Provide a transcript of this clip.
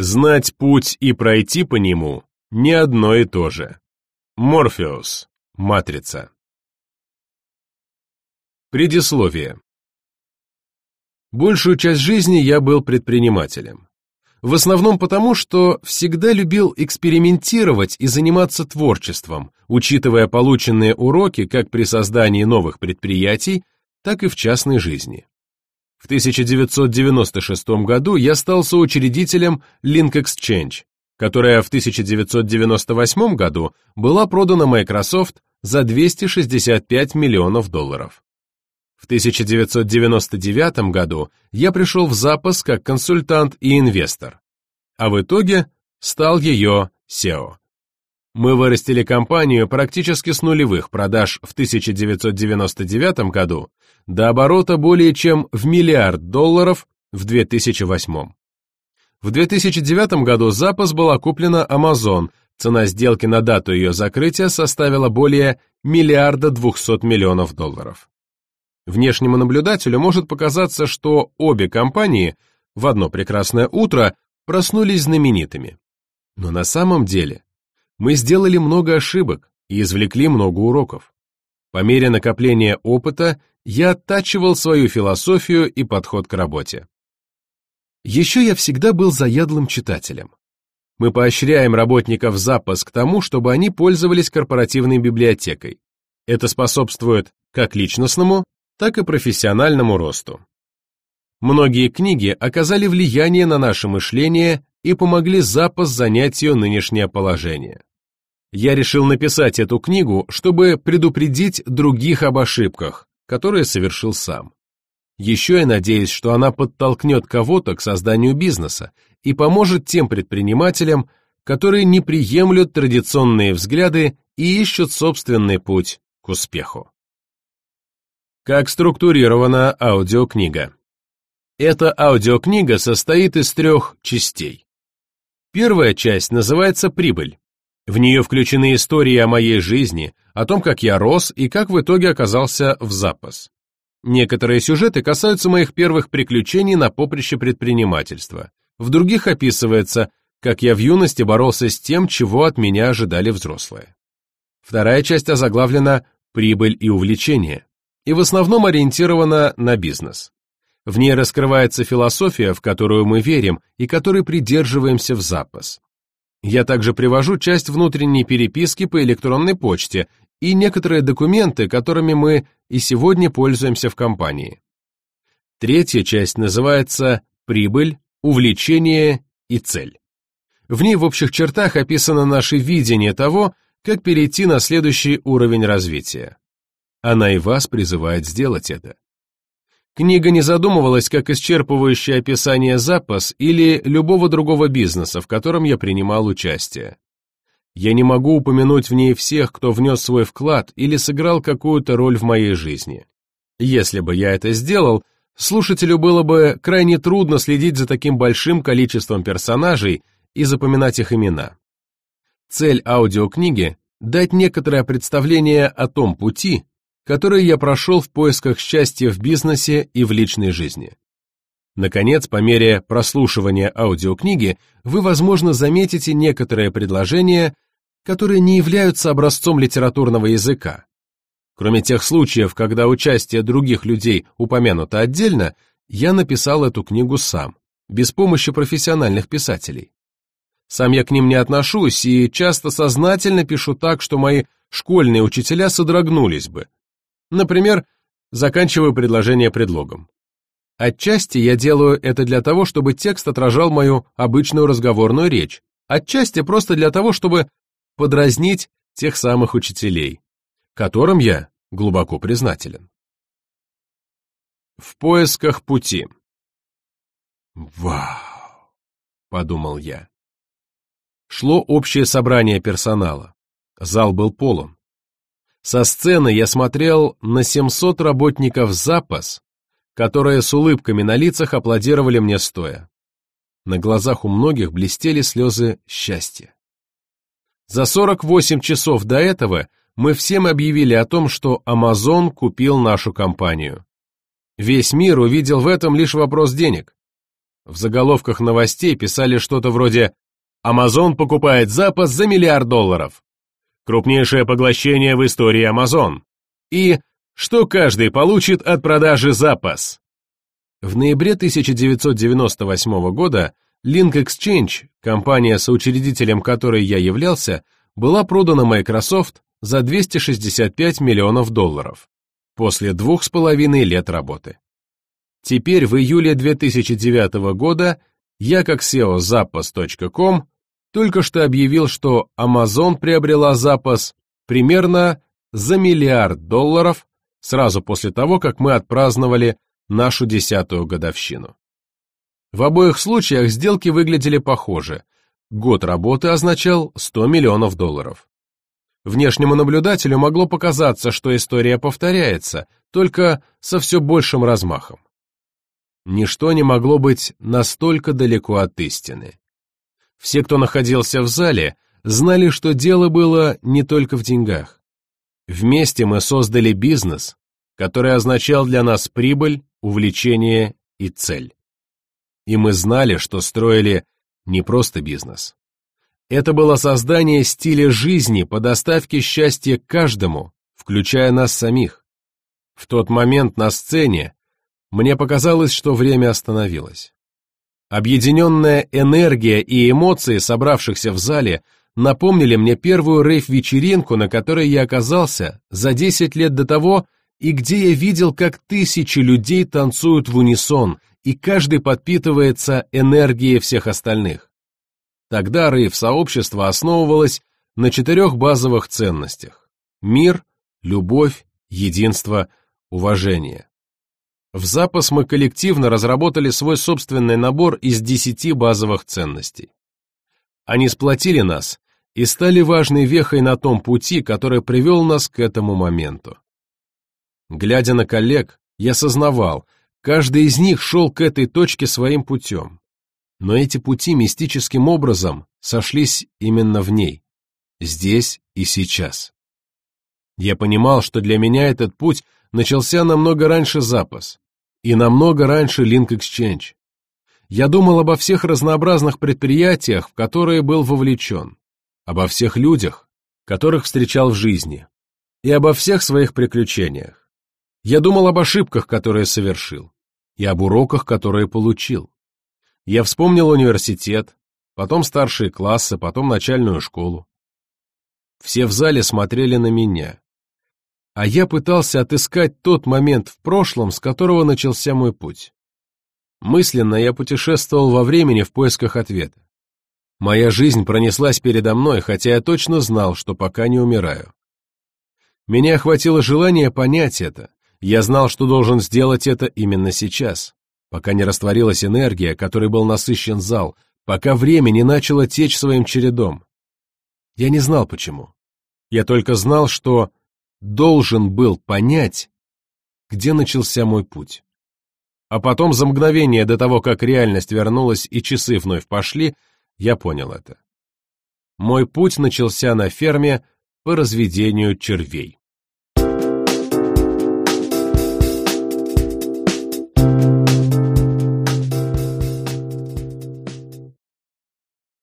Знать путь и пройти по нему – не одно и то же. Морфеус. Матрица. Предисловие. Большую часть жизни я был предпринимателем. В основном потому, что всегда любил экспериментировать и заниматься творчеством, учитывая полученные уроки как при создании новых предприятий, так и в частной жизни. В 1996 году я стал соучредителем Link Exchange, которая в 1998 году была продана Microsoft за 265 миллионов долларов. В 1999 году я пришел в запас как консультант и инвестор, а в итоге стал ее SEO. Мы вырастили компанию практически с нулевых продаж в 1999 году до оборота более чем в миллиард долларов в 2008. В 2009 году запас была куплена Amazon, цена сделки на дату ее закрытия составила более миллиарда 200 миллионов долларов. Внешнему наблюдателю может показаться, что обе компании в одно прекрасное утро проснулись знаменитыми. Но на самом деле мы сделали много ошибок и извлекли много уроков. По мере накопления опыта я оттачивал свою философию и подход к работе. Еще я всегда был заядлым читателем. Мы поощряем работников запас к тому, чтобы они пользовались корпоративной библиотекой. Это способствует как личностному, так и профессиональному росту. Многие книги оказали влияние на наше мышление и помогли запас занять ее нынешнее положение. Я решил написать эту книгу, чтобы предупредить других об ошибках, которые совершил сам. Еще я надеюсь, что она подтолкнет кого-то к созданию бизнеса и поможет тем предпринимателям, которые не приемлют традиционные взгляды и ищут собственный путь к успеху. Как структурирована аудиокнига? Эта аудиокнига состоит из трех частей. Первая часть называется «Прибыль». В нее включены истории о моей жизни, о том, как я рос и как в итоге оказался в запас. Некоторые сюжеты касаются моих первых приключений на поприще предпринимательства. В других описывается, как я в юности боролся с тем, чего от меня ожидали взрослые. Вторая часть озаглавлена «Прибыль и увлечение» и в основном ориентирована на бизнес. В ней раскрывается философия, в которую мы верим и которой придерживаемся в запас. Я также привожу часть внутренней переписки по электронной почте и некоторые документы, которыми мы и сегодня пользуемся в компании. Третья часть называется «Прибыль, увлечение и цель». В ней в общих чертах описано наше видение того, как перейти на следующий уровень развития. Она и вас призывает сделать это. Книга не задумывалась как исчерпывающее описание запас или любого другого бизнеса, в котором я принимал участие. Я не могу упомянуть в ней всех, кто внес свой вклад или сыграл какую-то роль в моей жизни. Если бы я это сделал, слушателю было бы крайне трудно следить за таким большим количеством персонажей и запоминать их имена. Цель аудиокниги – дать некоторое представление о том пути, которые я прошел в поисках счастья в бизнесе и в личной жизни. Наконец, по мере прослушивания аудиокниги, вы, возможно, заметите некоторые предложения, которые не являются образцом литературного языка. Кроме тех случаев, когда участие других людей упомянуто отдельно, я написал эту книгу сам, без помощи профессиональных писателей. Сам я к ним не отношусь и часто сознательно пишу так, что мои школьные учителя содрогнулись бы, Например, заканчиваю предложение предлогом. Отчасти я делаю это для того, чтобы текст отражал мою обычную разговорную речь, отчасти просто для того, чтобы подразнить тех самых учителей, которым я глубоко признателен. В поисках пути. «Вау!» — подумал я. Шло общее собрание персонала. Зал был полон. Со сцены я смотрел на 700 работников запас, которые с улыбками на лицах аплодировали мне стоя. На глазах у многих блестели слезы счастья. За 48 часов до этого мы всем объявили о том, что Amazon купил нашу компанию. Весь мир увидел в этом лишь вопрос денег. в заголовках новостей писали что-то вроде «Амазон покупает запас за миллиард долларов», «Крупнейшее поглощение в истории Амазон» и «Что каждый получит от продажи запас». В ноябре 1998 года Link Exchange, компания, соучредителем которой я являлся, была продана Microsoft за 265 миллионов долларов после двух с половиной лет работы. Теперь в июле 2009 года я, как SEO Zappos.com, только что объявил, что Amazon приобрела запас примерно за миллиард долларов сразу после того, как мы отпраздновали нашу десятую годовщину. В обоих случаях сделки выглядели похоже. Год работы означал 100 миллионов долларов. Внешнему наблюдателю могло показаться, что история повторяется, только со все большим размахом. Ничто не могло быть настолько далеко от истины. Все, кто находился в зале, знали, что дело было не только в деньгах. Вместе мы создали бизнес, который означал для нас прибыль, увлечение и цель. И мы знали, что строили не просто бизнес. Это было создание стиля жизни по доставке счастья каждому, включая нас самих. В тот момент на сцене мне показалось, что время остановилось. Объединенная энергия и эмоции собравшихся в зале напомнили мне первую рейв-вечеринку, на которой я оказался за 10 лет до того, и где я видел, как тысячи людей танцуют в унисон, и каждый подпитывается энергией всех остальных. Тогда рейв-сообщество основывалось на четырех базовых ценностях – мир, любовь, единство, уважение. В запас мы коллективно разработали свой собственный набор из десяти базовых ценностей. Они сплотили нас и стали важной вехой на том пути, который привел нас к этому моменту. Глядя на коллег, я сознавал, каждый из них шел к этой точке своим путем но эти пути мистическим образом сошлись именно в ней, здесь и сейчас. Я понимал, что для меня этот путь начался намного раньше запас и намного раньше Link Exchange. Я думал обо всех разнообразных предприятиях, в которые был вовлечен, обо всех людях, которых встречал в жизни, и обо всех своих приключениях. Я думал об ошибках, которые совершил, и об уроках, которые получил. Я вспомнил университет, потом старшие классы, потом начальную школу. Все в зале смотрели на меня. А я пытался отыскать тот момент в прошлом, с которого начался мой путь. Мысленно я путешествовал во времени в поисках ответа. Моя жизнь пронеслась передо мной, хотя я точно знал, что пока не умираю. Меня охватило желание понять это. Я знал, что должен сделать это именно сейчас пока не растворилась энергия, которой был насыщен зал, пока время не начало течь своим чередом. Я не знал почему. Я только знал, что должен был понять, где начался мой путь. А потом, за мгновение до того, как реальность вернулась и часы вновь пошли, я понял это. Мой путь начался на ферме по разведению червей.